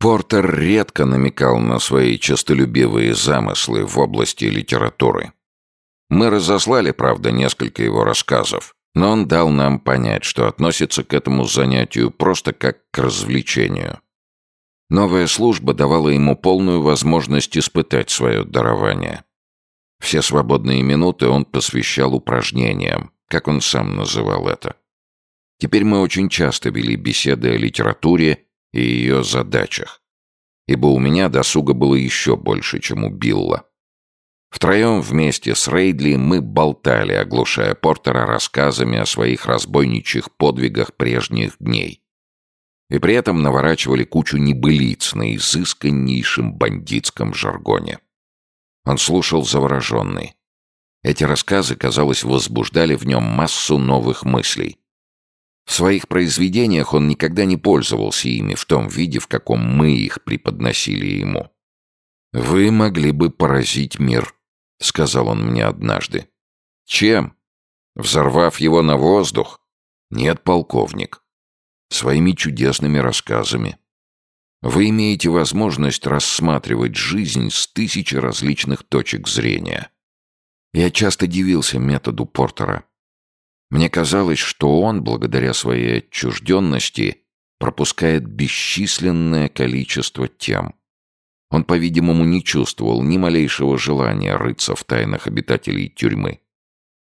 Портер редко намекал на свои честолюбивые замыслы в области литературы. Мы разослали, правда, несколько его рассказов, но он дал нам понять, что относится к этому занятию просто как к развлечению. Новая служба давала ему полную возможность испытать свое дарование. Все свободные минуты он посвящал упражнениям, как он сам называл это. Теперь мы очень часто вели беседы о литературе и ее задачах, ибо у меня досуга было еще больше, чем у Билла. Втроем вместе с Рейдли мы болтали, оглушая Портера рассказами о своих разбойничьих подвигах прежних дней. И при этом наворачивали кучу небылиц на изысканнейшем бандитском жаргоне. Он слушал завороженный. Эти рассказы, казалось, возбуждали в нем массу новых мыслей. В своих произведениях он никогда не пользовался ими в том виде, в каком мы их преподносили ему. «Вы могли бы поразить мир», — сказал он мне однажды. «Чем? Взорвав его на воздух? Нет, полковник. Своими чудесными рассказами. Вы имеете возможность рассматривать жизнь с тысячи различных точек зрения. Я часто дивился методу Портера. Мне казалось, что он, благодаря своей отчужденности, пропускает бесчисленное количество тем. Он, по-видимому, не чувствовал ни малейшего желания рыться в тайнах обитателей тюрьмы.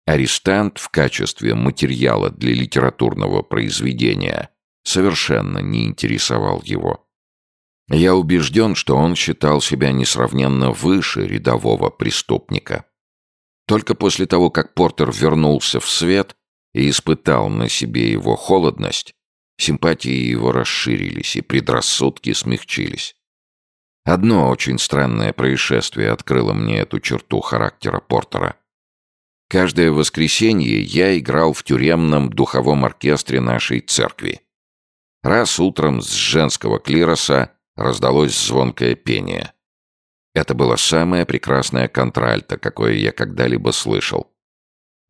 Арестант в качестве материала для литературного произведения совершенно не интересовал его. Я убежден, что он считал себя несравненно выше рядового преступника. Только после того, как Портер вернулся в свет и испытал на себе его холодность, симпатии его расширились и предрассудки смягчились. Одно очень странное происшествие открыло мне эту черту характера Портера. Каждое воскресенье я играл в тюремном духовом оркестре нашей церкви. Раз утром с женского клироса раздалось звонкое пение. Это было самое прекрасное контральто, какое я когда-либо слышал.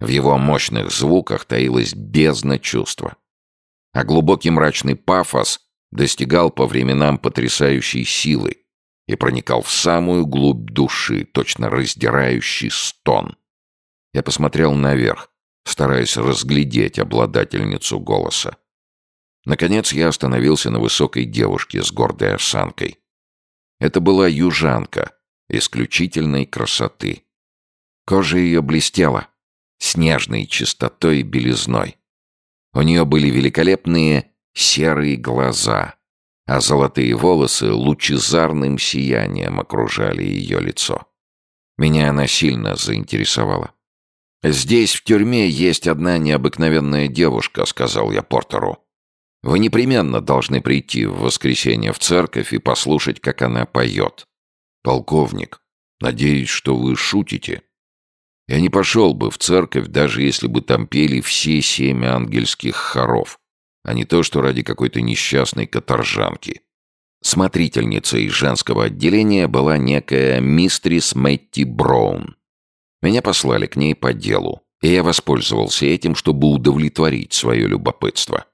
В его мощных звуках таилась бездна чувства. А глубокий мрачный пафос достигал по временам потрясающей силы и проникал в самую глубь души, точно раздирающий стон. Я посмотрел наверх, стараясь разглядеть обладательницу голоса. Наконец я остановился на высокой девушке с гордой осанкой. Это была южанка исключительной красоты. Кожа ее блестела, снежной чистотой и белизной. У нее были великолепные серые глаза, а золотые волосы лучезарным сиянием окружали ее лицо. Меня она сильно заинтересовала. «Здесь, в тюрьме, есть одна необыкновенная девушка», — сказал я Портеру. Вы непременно должны прийти в воскресенье в церковь и послушать, как она поет. Полковник, надеюсь, что вы шутите. Я не пошел бы в церковь, даже если бы там пели все семь ангельских хоров, а не то, что ради какой-то несчастной каторжанки. Смотрительницей женского отделения была некая мистрис Мэтти Браун. Меня послали к ней по делу, и я воспользовался этим, чтобы удовлетворить свое любопытство.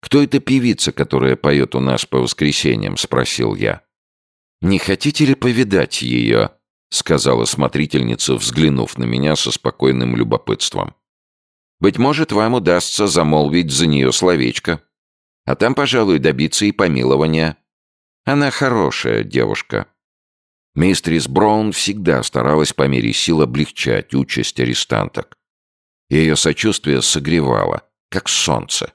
«Кто эта певица, которая поет у нас по воскресеньям?» — спросил я. «Не хотите ли повидать ее?» — сказала смотрительница, взглянув на меня со спокойным любопытством. «Быть может, вам удастся замолвить за нее словечко. А там, пожалуй, добиться и помилования. Она хорошая девушка». Мистрис Браун всегда старалась по мере сил облегчать участь арестанток. Ее сочувствие согревало, как солнце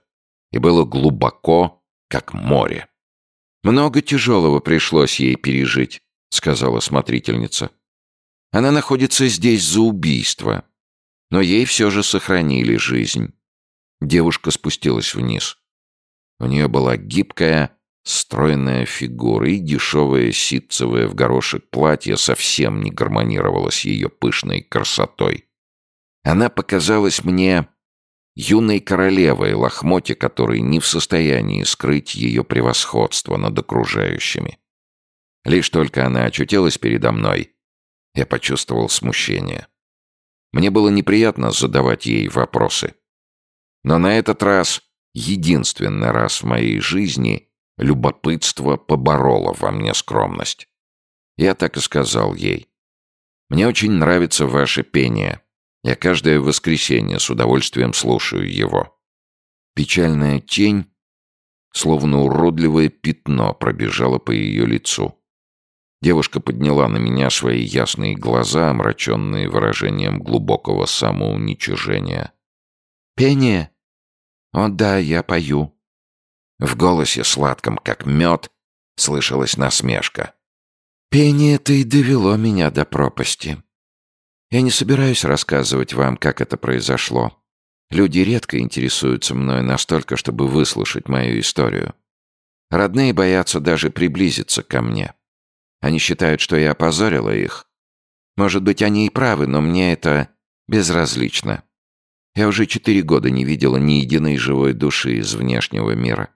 и было глубоко, как море. «Много тяжелого пришлось ей пережить», — сказала смотрительница. «Она находится здесь за убийство, но ей все же сохранили жизнь». Девушка спустилась вниз. У нее была гибкая, стройная фигура, и дешевое ситцевое в горошек платье совсем не гармонировало с ее пышной красотой. Она показалась мне юной королевой, лохмоте которой не в состоянии скрыть ее превосходство над окружающими. Лишь только она очутилась передо мной, я почувствовал смущение. Мне было неприятно задавать ей вопросы. Но на этот раз, единственный раз в моей жизни, Любопытство побороло во мне скромность. Я так и сказал ей. «Мне очень нравится ваше пение. Я каждое воскресенье с удовольствием слушаю его». Печальная тень, словно уродливое пятно, пробежала по ее лицу. Девушка подняла на меня свои ясные глаза, омраченные выражением глубокого самоуничижения. «Пение? О да, я пою». В голосе, сладком как мед, слышалась насмешка. «Пение-то и довело меня до пропасти. Я не собираюсь рассказывать вам, как это произошло. Люди редко интересуются мной настолько, чтобы выслушать мою историю. Родные боятся даже приблизиться ко мне. Они считают, что я опозорила их. Может быть, они и правы, но мне это безразлично. Я уже четыре года не видела ни единой живой души из внешнего мира.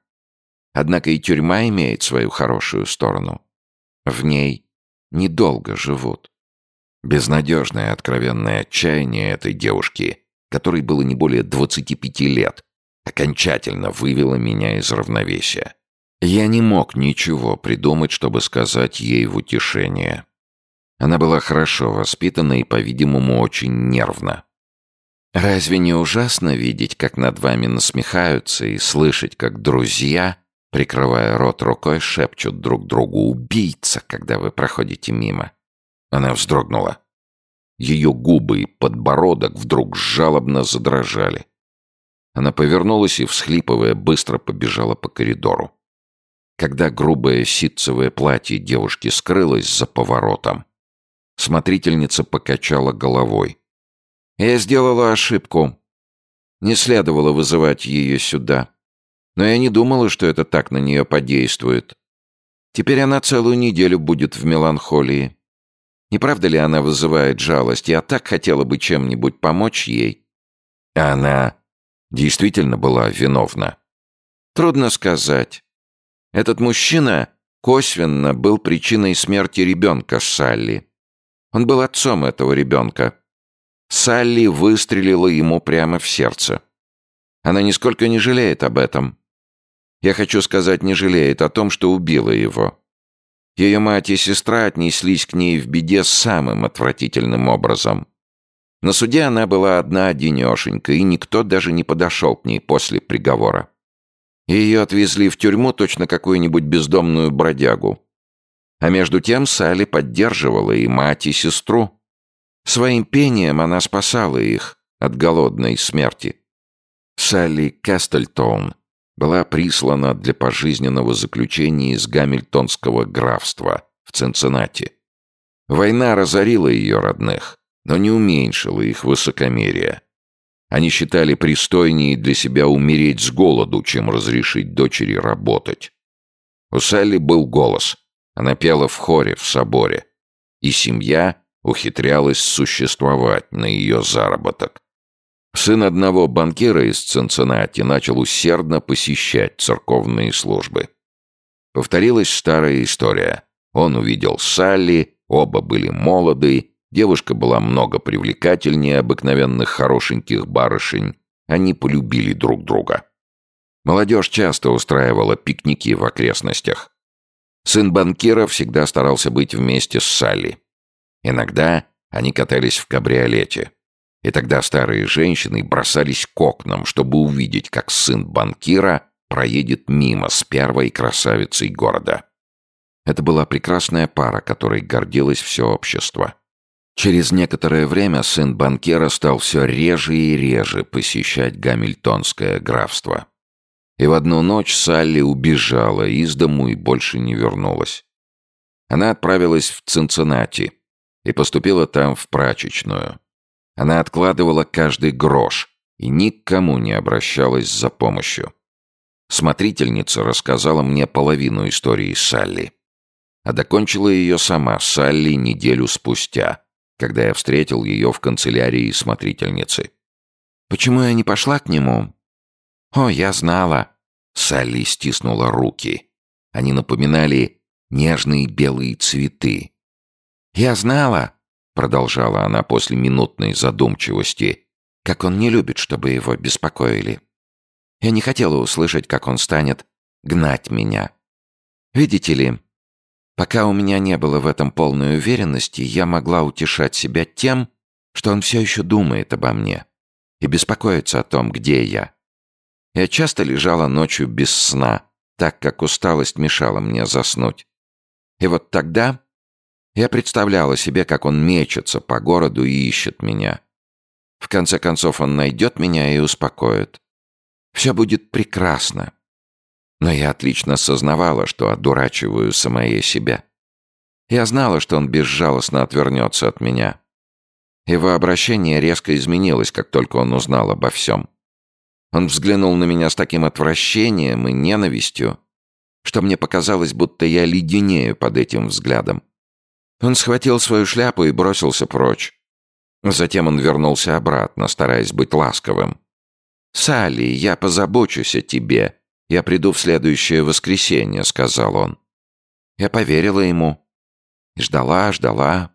Однако и тюрьма имеет свою хорошую сторону. В ней недолго живут. Безнадежное откровенное отчаяние этой девушки, которой было не более 25 лет, окончательно вывело меня из равновесия. Я не мог ничего придумать, чтобы сказать ей в утешение. Она была хорошо воспитана и, по-видимому, очень нервна. Разве не ужасно видеть, как над вами насмехаются, и слышать, как друзья, прикрывая рот рукой, шепчут друг другу «убийца», когда вы проходите мимо? Она вздрогнула. Ее губы и подбородок вдруг жалобно задрожали. Она повернулась и, всхлипывая, быстро побежала по коридору. Когда грубое ситцевое платье девушки скрылось за поворотом, смотрительница покачала головой. «Я сделала ошибку. Не следовало вызывать ее сюда. Но я не думала, что это так на нее подействует. Теперь она целую неделю будет в меланхолии. Не правда ли она вызывает жалость? Я так хотела бы чем-нибудь помочь ей». Она действительно была виновна. Трудно сказать. Этот мужчина косвенно был причиной смерти ребенка Салли. Он был отцом этого ребенка. Салли выстрелила ему прямо в сердце. Она нисколько не жалеет об этом. Я хочу сказать, не жалеет о том, что убила его. Ее мать и сестра отнеслись к ней в беде самым отвратительным образом. На суде она была одна-одинешенька, и никто даже не подошел к ней после приговора. Ее отвезли в тюрьму точно какую-нибудь бездомную бродягу. А между тем Салли поддерживала и мать, и сестру. Своим пением она спасала их от голодной смерти. Салли Кастельтоун была прислана для пожизненного заключения из Гамильтонского графства в Цинциннати. Война разорила ее родных, но не уменьшила их высокомерие. Они считали пристойнее для себя умереть с голоду, чем разрешить дочери работать. У Салли был голос. Она пела в хоре в соборе. И семья ухитрялась существовать на ее заработок. Сын одного банкира из Цинциннати начал усердно посещать церковные службы. Повторилась старая история. Он увидел Салли, оба были молоды, Девушка была много привлекательнее обыкновенных хорошеньких барышень. Они полюбили друг друга. Молодежь часто устраивала пикники в окрестностях. Сын банкира всегда старался быть вместе с Салли. Иногда они катались в кабриолете. И тогда старые женщины бросались к окнам, чтобы увидеть, как сын банкира проедет мимо с первой красавицей города. Это была прекрасная пара, которой гордилось все общество. Через некоторое время сын банкира стал все реже и реже посещать Гамильтонское графство. И в одну ночь Салли убежала из дому и больше не вернулась. Она отправилась в Цинциннати и поступила там в прачечную. Она откладывала каждый грош и никому не обращалась за помощью. Смотрительница рассказала мне половину истории Салли. А докончила ее сама Салли неделю спустя – когда я встретил ее в канцелярии смотрительницы. «Почему я не пошла к нему?» «О, я знала!» Салли стиснула руки. Они напоминали нежные белые цветы. «Я знала!» — продолжала она после минутной задумчивости, «как он не любит, чтобы его беспокоили. Я не хотела услышать, как он станет гнать меня. Видите ли, пока у меня не было в этом полной уверенности, я могла утешать себя тем, что он все еще думает обо мне и беспокоится о том, где я. Я часто лежала ночью без сна, так как усталость мешала мне заснуть. И вот тогда я представляла себе, как он мечется по городу и ищет меня. В конце концов, он найдет меня и успокоит. Все будет прекрасно. Но я отлично сознавала, что одурачиваю самое себя. Я знала, что он безжалостно отвернется от меня. Его обращение резко изменилось, как только он узнал обо всем. Он взглянул на меня с таким отвращением и ненавистью, что мне показалось, будто я леденею под этим взглядом. Он схватил свою шляпу и бросился прочь. Затем он вернулся обратно, стараясь быть ласковым. «Салли, я позабочусь о тебе. Я приду в следующее воскресенье», — сказал он. Я поверила ему. Ждала, ждала.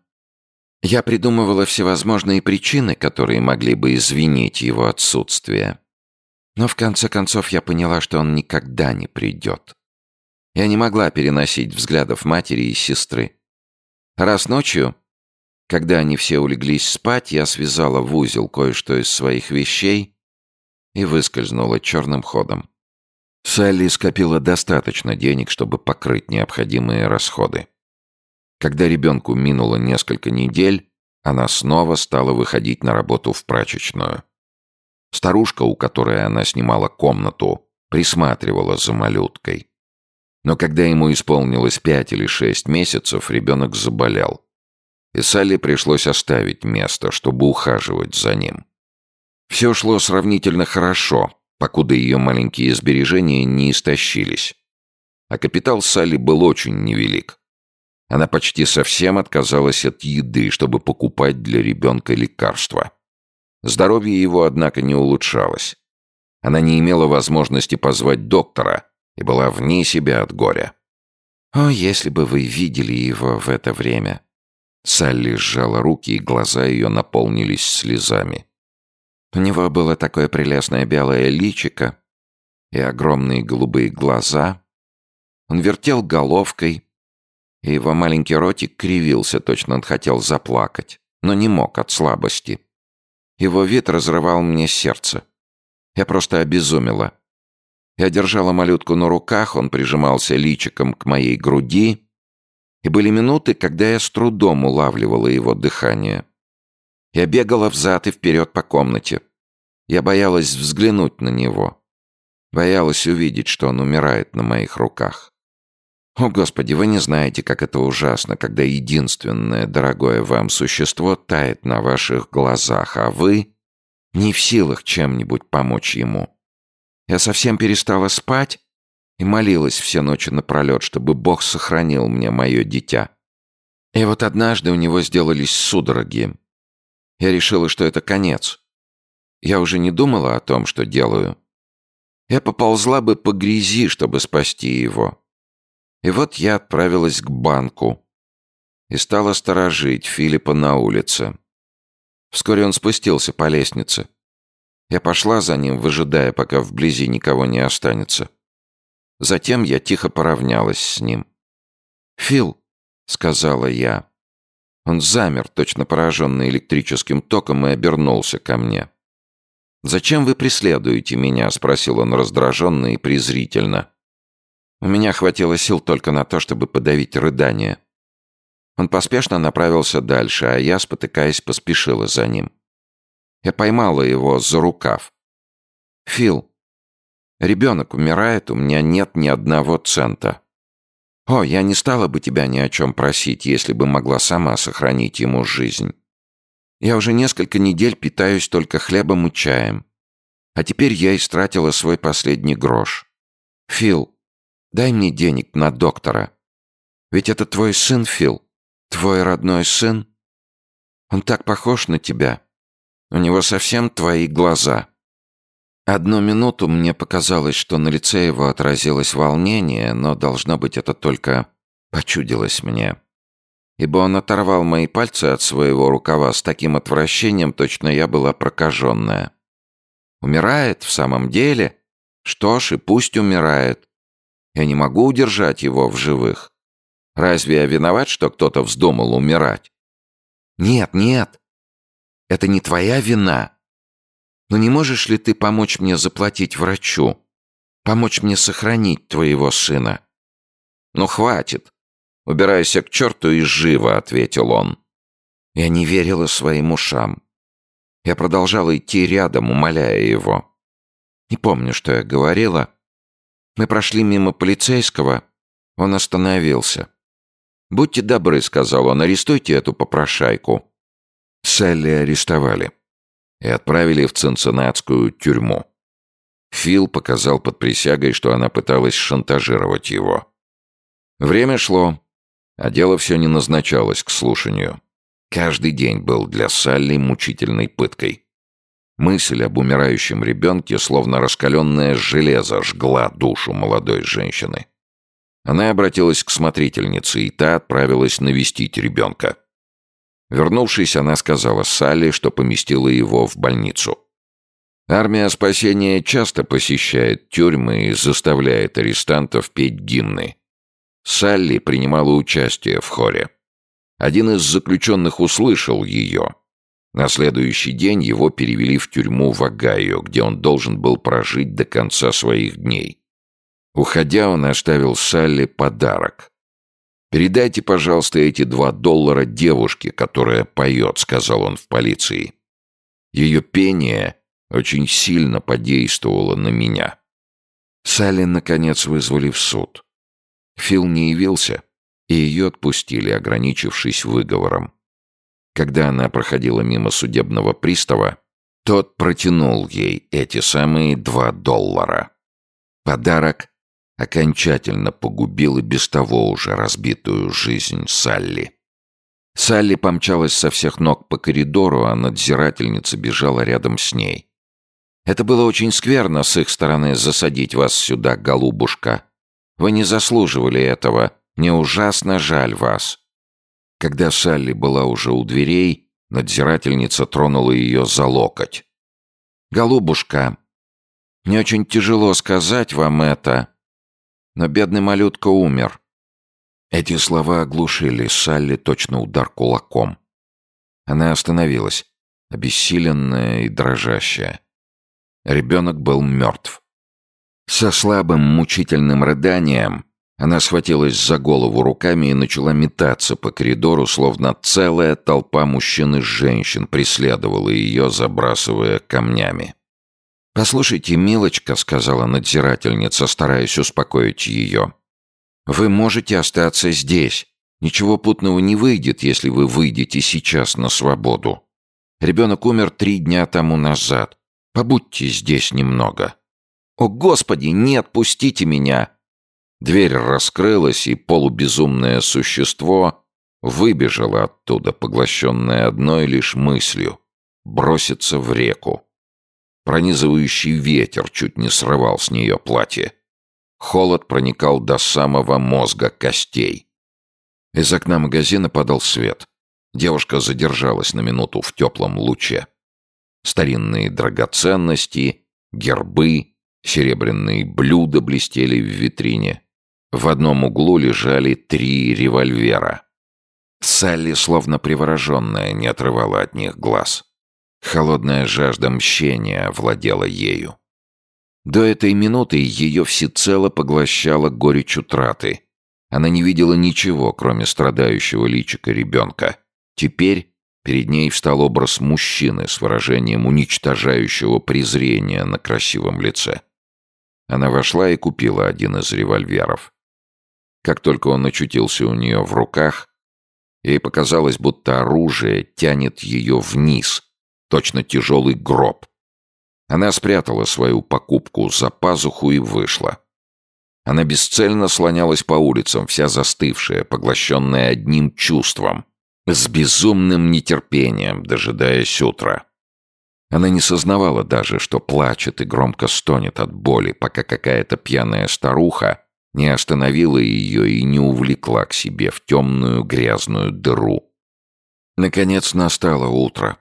Я придумывала всевозможные причины, которые могли бы извинить его отсутствие. Но в конце концов я поняла, что он никогда не придет. Я не могла переносить взглядов матери и сестры. Раз ночью, когда они все улеглись спать, я связала в узел кое-что из своих вещей и выскользнула черным ходом. Салли скопила достаточно денег, чтобы покрыть необходимые расходы. Когда ребенку минуло несколько недель, она снова стала выходить на работу в прачечную. Старушка, у которой она снимала комнату, присматривала за малюткой. Но когда ему исполнилось пять или шесть месяцев, ребенок заболел. И Салли пришлось оставить место, чтобы ухаживать за ним. Все шло сравнительно хорошо, покуда ее маленькие сбережения не истощились. А капитал Салли был очень невелик. Она почти совсем отказалась от еды, чтобы покупать для ребенка лекарства. Здоровье его, однако, не улучшалось. Она не имела возможности позвать доктора, и была вне себя от горя. «О, если бы вы видели его в это время!» Салли сжала руки, и глаза ее наполнились слезами. У него было такое прелестное белое личико и огромные голубые глаза. Он вертел головкой, и его маленький ротик кривился, точно он хотел заплакать, но не мог от слабости. Его вид разрывал мне сердце. Я просто обезумела. Я держала малютку на руках, он прижимался личиком к моей груди, и были минуты, когда я с трудом улавливала его дыхание. Я бегала взад и вперед по комнате. Я боялась взглянуть на него. Боялась увидеть, что он умирает на моих руках. О, Господи, вы не знаете, как это ужасно, когда единственное дорогое вам существо тает на ваших глазах, а вы не в силах чем-нибудь помочь ему. Я совсем перестала спать и молилась все ночи напролет, чтобы Бог сохранил мне мое дитя. И вот однажды у него сделались судороги. Я решила, что это конец. Я уже не думала о том, что делаю. Я поползла бы по грязи, чтобы спасти его. И вот я отправилась к банку и стала сторожить Филиппа на улице. Вскоре он спустился по лестнице. Я пошла за ним, выжидая, пока вблизи никого не останется. Затем я тихо поравнялась с ним. «Фил», — сказала я. Он замер, точно пораженный электрическим током, и обернулся ко мне. «Зачем вы преследуете меня?» — спросил он раздраженно и презрительно. У меня хватило сил только на то, чтобы подавить рыдание. Он поспешно направился дальше, а я, спотыкаясь, поспешила за ним. Я поймала его за рукав. «Фил, ребенок умирает, у меня нет ни одного цента. О, я не стала бы тебя ни о чем просить, если бы могла сама сохранить ему жизнь. Я уже несколько недель питаюсь только хлебом и чаем. А теперь я истратила свой последний грош. Фил, дай мне денег на доктора. Ведь это твой сын, Фил. Твой родной сын. Он так похож на тебя. У него совсем твои глаза». Одну минуту мне показалось, что на лице его отразилось волнение, но, должно быть, это только почудилось мне. Ибо он оторвал мои пальцы от своего рукава с таким отвращением, точно я была прокаженная. «Умирает в самом деле? Что ж, и пусть умирает. Я не могу удержать его в живых. Разве я виноват, что кто-то вздумал умирать? Нет, нет. Это не твоя вина. Но не можешь ли ты помочь мне заплатить врачу? Помочь мне сохранить твоего сына? Ну, хватит. Убирайся к черту и живо, ответил он. Я не верила своим ушам. Я продолжала идти рядом, умоляя его. Не помню, что я говорила. Мы прошли мимо полицейского. Он остановился. «Будьте добры», — сказал он, — «арестуйте эту попрошайку». Салли арестовали и отправили в цинциннатскую тюрьму. Фил показал под присягой, что она пыталась шантажировать его. Время шло, а дело все не назначалось к слушанию. Каждый день был для Салли мучительной пыткой. Мысль об умирающем ребенке, словно раскаленное железо, жгла душу молодой женщины. Она обратилась к смотрительнице, и та отправилась навестить ребенка. Вернувшись, она сказала Салли, что поместила его в больницу. Армия спасения часто посещает тюрьмы и заставляет арестантов петь гимны. Салли принимала участие в хоре. Один из заключенных услышал ее. На следующий день его перевели в тюрьму в Огайо, где он должен был прожить до конца своих дней. Уходя, он оставил Салли подарок. «Передайте, пожалуйста, эти два доллара девушке, которая поет», — сказал он в полиции. Ее пение очень сильно подействовало на меня. Салли, наконец, вызвали в суд. Фил не явился, и ее отпустили, ограничившись выговором. Когда она проходила мимо судебного пристава, тот протянул ей эти самые два доллара. Подарок окончательно погубил и без того уже разбитую жизнь Салли. Салли помчалась со всех ног по коридору, а надзирательница бежала рядом с ней. «Это было очень скверно с их стороны засадить вас сюда, голубушка. Вы не заслуживали этого. Мне ужасно жаль вас». Когда Салли была уже у дверей, надзирательница тронула ее за локоть. «Голубушка, мне очень тяжело сказать вам это, но бедный малютка умер». Эти слова оглушили Салли точно удар кулаком. Она остановилась, обессиленная и дрожащая. Ребенок был мертв. Со слабым мучительным рыданием она схватилась за голову руками и начала метаться по коридору, словно целая толпа мужчин и женщин преследовала ее, забрасывая камнями. «Послушайте, милочка», — сказала надзирательница, стараясь успокоить ее. «Вы можете остаться здесь. Ничего путного не выйдет, если вы выйдете сейчас на свободу. Ребенок умер три дня тому назад. Побудьте здесь немного». «О, Господи, не отпустите меня!» Дверь раскрылась, и полубезумное существо выбежало оттуда, поглощенное одной лишь мыслью — броситься в реку. Пронизывающий ветер чуть не срывал с нее платье. Холод проникал до самого мозга костей. Из окна магазина падал свет. Девушка задержалась на минуту в теплом луче. Старинные драгоценности, гербы, серебряные блюда блестели в витрине. В одном углу лежали три револьвера. Салли, словно привороженная, не отрывала от них глаз. Холодная жажда мщения владела ею. До этой минуты ее всецело поглощала горечь утраты. Она не видела ничего, кроме страдающего личика ребенка. Теперь перед ней встал образ мужчины с выражением уничтожающего презрения на красивом лице. Она вошла и купила один из револьверов. Как только он очутился у нее в руках, ей показалось, будто оружие тянет ее вниз, точно тяжелый гроб. Она спрятала свою покупку за пазуху и вышла. Она бесцельно слонялась по улицам, вся застывшая, поглощенная одним чувством, с безумным нетерпением, дожидаясь утра. Она не сознавала даже, что плачет и громко стонет от боли, пока какая-то пьяная старуха не остановила ее и не увлекла к себе в темную грязную дыру. Наконец настало утро.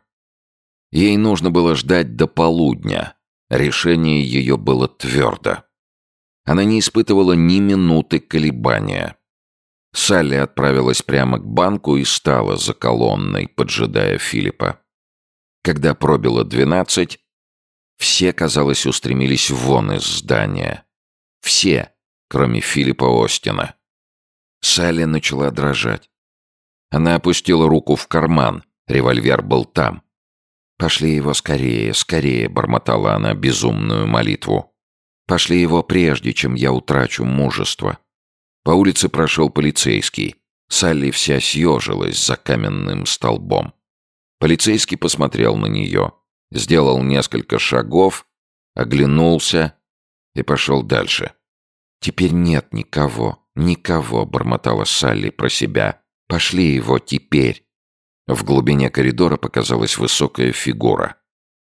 Ей нужно было ждать до полудня. Решение ее было твердо. Она не испытывала ни минуты колебания. Салли отправилась прямо к банку и стала за колонной, поджидая Филиппа. Когда пробило двенадцать, все, казалось, устремились вон из здания. Все, кроме Филиппа Остина. Салли начала дрожать. Она опустила руку в карман, револьвер был там. «Пошли его скорее, скорее», — бормотала она безумную молитву. «Пошли его прежде, чем я утрачу мужество». По улице прошел полицейский. Салли вся съежилась за каменным столбом. Полицейский посмотрел на нее, сделал несколько шагов, оглянулся и пошел дальше. «Теперь нет никого, никого», — бормотала Салли про себя. «Пошли его теперь». В глубине коридора показалась высокая фигура.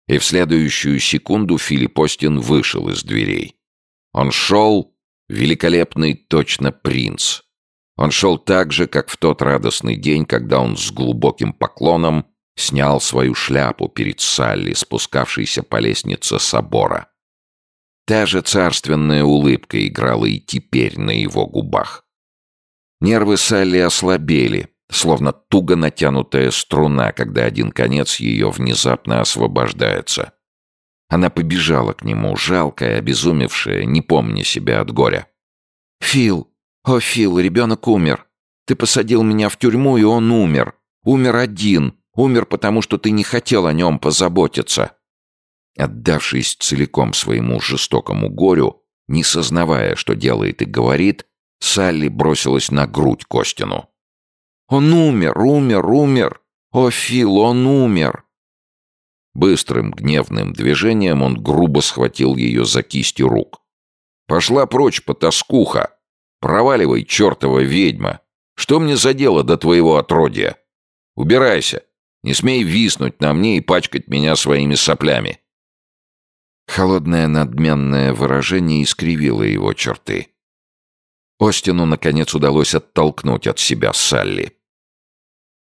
И в следующую секунду Филипп Остин вышел из дверей. Он шел, великолепный точно принц. Он шел так же, как в тот радостный день, когда он с глубоким поклоном снял свою шляпу перед Салли, спускавшейся по лестнице собора. Та же царственная улыбка играла и теперь на его губах. Нервы Салли ослабели, словно туго натянутая струна, когда один конец ее внезапно освобождается. Она побежала к нему, жалкая, обезумевшая, не помня себя от горя. «Фил! О, Фил, ребенок умер! Ты посадил меня в тюрьму, и он умер! Умер один! Умер, потому что ты не хотел о нем позаботиться!» Отдавшись целиком своему жестокому горю, не сознавая, что делает и говорит, Салли бросилась на грудь Костину. «Он умер, умер, умер! О, Фил, он умер!» Быстрым гневным движением он грубо схватил ее за кисти рук. «Пошла прочь, потаскуха! Проваливай, чертова ведьма! Что мне за дело до твоего отродья? Убирайся! Не смей виснуть на мне и пачкать меня своими соплями!» Холодное надменное выражение искривило его черты. Остину, наконец, удалось оттолкнуть от себя Салли.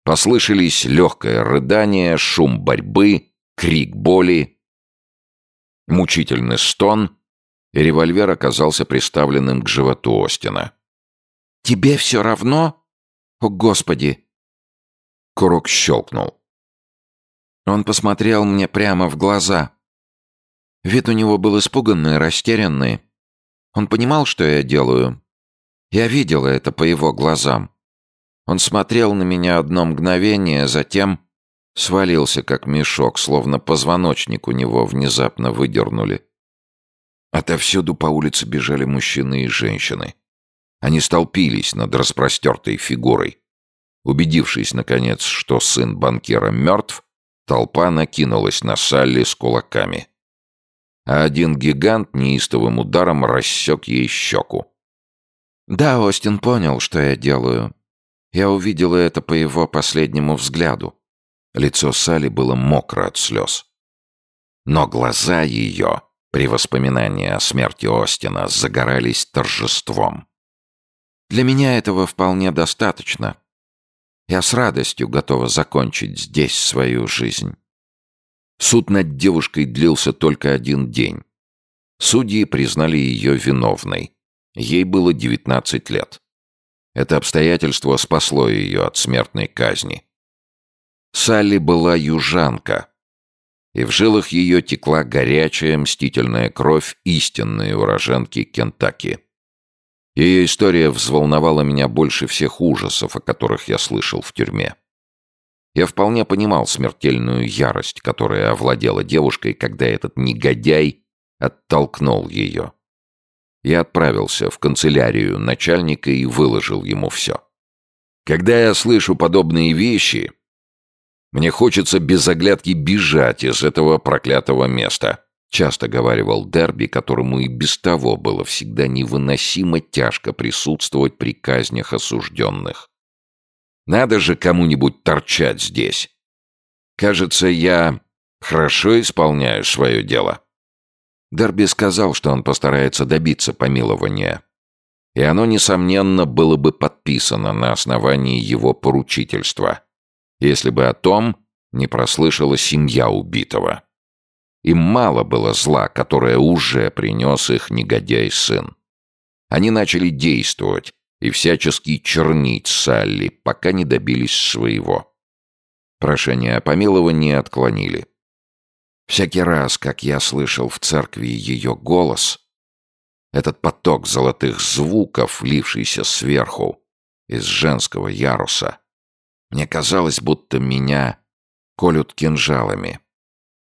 Послышались легкое рыдание, шум борьбы, крик боли, мучительный стон, и револьвер оказался приставленным к животу Остина. «Тебе все равно? О, Господи!» Курок щелкнул. Он посмотрел мне прямо в глаза. Вид у него был испуганный, растерянный. Он понимал, что я делаю. Я видела это по его глазам. Он смотрел на меня одно мгновение, затем свалился, как мешок, словно позвоночник у него внезапно выдернули. Отовсюду по улице бежали мужчины и женщины. Они столпились над распростертой фигурой. Убедившись, наконец, что сын банкира мертв, толпа накинулась на Салли с кулаками. А один гигант неистовым ударом рассек ей щеку. Да, Остин понял, что я делаю. Я увидела это по его последнему взгляду. Лицо Салли было мокро от слез. Но глаза ее при воспоминании о смерти Остина загорались торжеством. Для меня этого вполне достаточно. Я с радостью готова закончить здесь свою жизнь. Суд над девушкой длился только один день. Судьи признали ее виновной. Ей было 19 лет. Это обстоятельство спасло ее от смертной казни. Салли была южанка, и в жилах ее текла горячая мстительная кровь истинной уроженки Кентаки. Ее история взволновала меня больше всех ужасов, о которых я слышал в тюрьме. Я вполне понимал смертельную ярость, которая овладела девушкой, когда этот негодяй оттолкнул ее. Я отправился в канцелярию начальника и выложил ему все. Когда я слышу подобные вещи, мне хочется без оглядки бежать из этого проклятого места», — часто говаривал Дерби, которому и без того было всегда невыносимо тяжко присутствовать при казнях осужденных. «Надо же кому-нибудь торчать здесь. Кажется, я хорошо исполняю свое дело». Дерби сказал, что он постарается добиться помилования. И оно, несомненно, было бы подписано на основании его поручительства — если бы о том не прослышала семья убитого. Им мало было зла, которое уже принес их негодяй сын. Они начали действовать и всячески чернить Салли, пока не добились своего. Прошение о помиловании отклонили. Всякий раз, как я слышал в церкви ее голос, этот поток золотых звуков, лившийся сверху, из женского яруса, мне казалось, будто меня колют кинжалами.